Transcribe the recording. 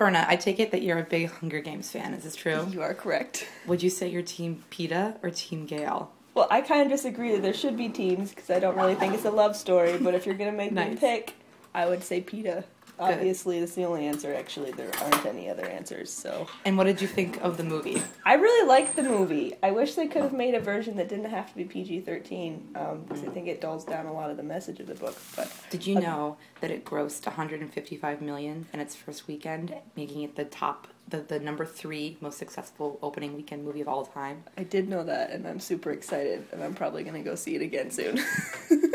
Berna, I take it that you're a big Hunger Games fan. Is this true? You are correct. Would you say you're Team Peeta or Team Gale? Well, I kind of disagree that there should be teams because I don't really think it's a love story. But if you're gonna make me pick, I would say Peeta. Obviously, that's the only answer. Actually, there aren't any other answers. So And what did you think of the movie? I really liked the movie. I wish they could have made a version that didn't have to be PG thirteen um, because I think it dulls down a lot of the message of the book. But Did you know that it grossed 155 million in its first weekend, making it the top, the, the number three most successful opening weekend movie of all time? I did know that, and I'm super excited, and I'm probably gonna go see it again soon.